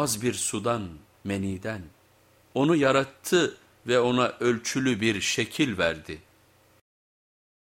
az bir sudan, meniden. Onu yarattı ve ona ölçülü bir şekil verdi.''